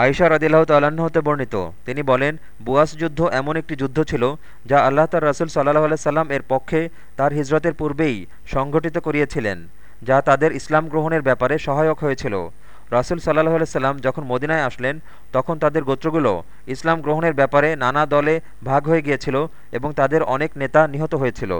আয়সা রদিল্লাহ তাল্লাহ্ন হতে বর্ণিত। তিনি বলেন, বুয়াস যুদ্ধ এমন একটি যুদ্ধ ছিল যা আল্লাহ তার রসুল সাল্লাহ আলাইসাল্লাম এর পক্ষে তার হিজরতের পূর্বেই সংঘটিত করিয়েছিলেন, যা তাদের ইসলাম গ্রহণের ব্যাপারে সহায়ক হয়েছিল। রাসুল সাল্লাহ আলাইসাল্লাম যখন মদিনায় আসলেন, তখন তাদের গোত্রগুলো ইসলাম গ্রহণের ব্যাপারে নানা দলে ভাগ হয়ে গিয়েছিল এবং তাদের অনেক নেতা নিহত হয়েছিল।